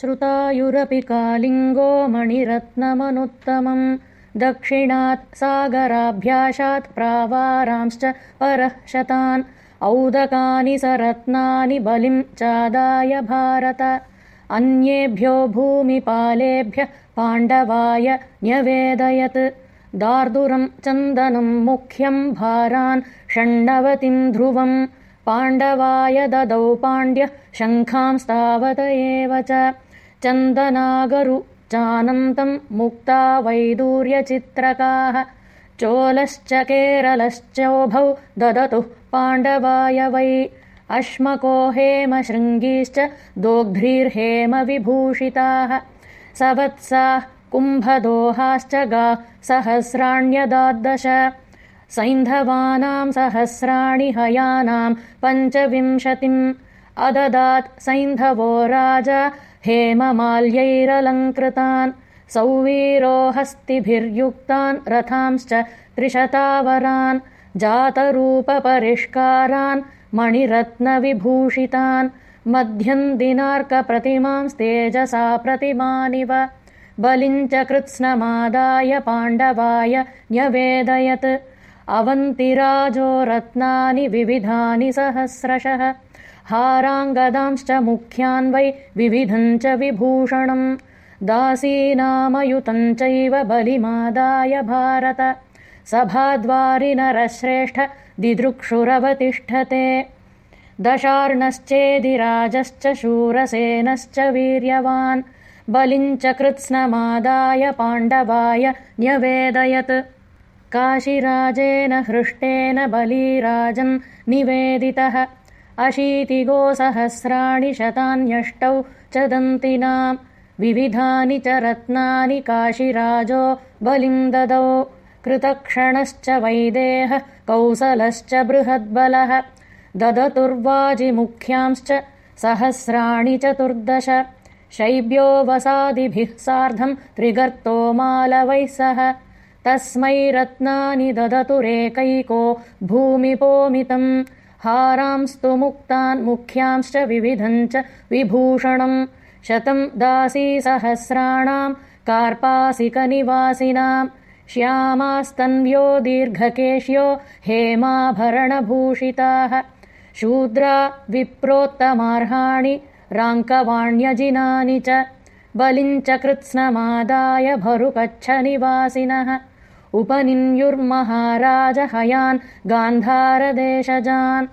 श्रुतायुरपि कालिङ्गो मणिरत्नमनुत्तमम्। दक्षिणात् सागराभ्याशात् प्रावारांश्च परः शतान्। औदकानि सरत्नानि बलिम् चादाय भारत। अन्येभ्यो भूमिपालेभ्यः पाण्डवाय न्यवेदयत्। दार्दुरम् चन्दनम् मुख्यम् भारान् षण्णवतिम् ध्रुवम्। पाण्डवाय ददौ पाण्ड्यः शङ्खांस्तावत एव च चन्दनागरु चानन्तम् मुक्ता वैदूर्यचित्रकाः चोलश्च केरलश्चोभौ ददतुः पाण्डवाय वै। अश्मको हेमशृङ्गीश्च दोग्ध्रीर्हेमविभूषिताः सवत्साः कुम्भदोहाश्च गा सहस्राण्यदाद्दश सैन्धवानाम् सहस्राणि हयानाम् पञ्चविंशतिम्। अददात् सैन्धवो राजा हेममाल्यैरलङ्कृतान् सौवीरो हस्तिभिर्युक्तान् रथांश्च त्रिशतावरान् जातरूपपरिष्कारान् मणिरत्नविभूषितान् मध्यम् दिनार्कप्रतिमांस्तेजसा प्रतिमानिव बलिञ्च कृत्स्नमादाय पाण्डवाय न्यवेदयत् अवन्तिराजो रत्नानि विविधानि सहस्रशः हाराङ्गदांश्च मुख्यान् वै विविधम् च विभूषणम्। दासीनामयुतम् चैव बलिमादाय भारत। सभाद्वारिनरश्रेष्ठ दिदृक्षुरवतिष्ठते। दशार्णश्चेदिराजश्च शूरसेनश्च वीर्यवान्। बलिञ्च कृत्स्नमादाय पाण्डवाय न्यवेदयत्। काशिराजेन हृष्टेन बलीराजन् निवेदितः अशीतिगोसहस्राणि शतान्यष्टौ च दन्तिनाम् विविधानि च रत्नानि काशिराजो बलिम् ददौ। कृतक्षणश्च वैदेहः कौसलश्च बृहद्बलः। ददतुर्वाजिमुख्यांश्च सहस्राणि चतुर्दश। शैब्यो वसादिभिः सार्धम् त्रिगर्तो मालवैः सह। तस्मै रत्नानि ददतुरेकैको भूमिपोमितम् हारांस्तु मुक्तान् मुख्यांश्च विविधम् च विभूषणम्। शतम् दासीसहस्राणाम् कार्पासिकनिवासिनाम्। श्यामास्तन्व्यो दीर्घकेश्यो हेमाभरणभूषिताः। शूद्रा विप्रोत्तमार्हाणि राङ्कवाण्यजिनानि च। बलिञ्च कृत्स्नमादाय भरुकच्छनिवासिनः उपनिन्युर्महाराजहयान् गान्धारदेशजान्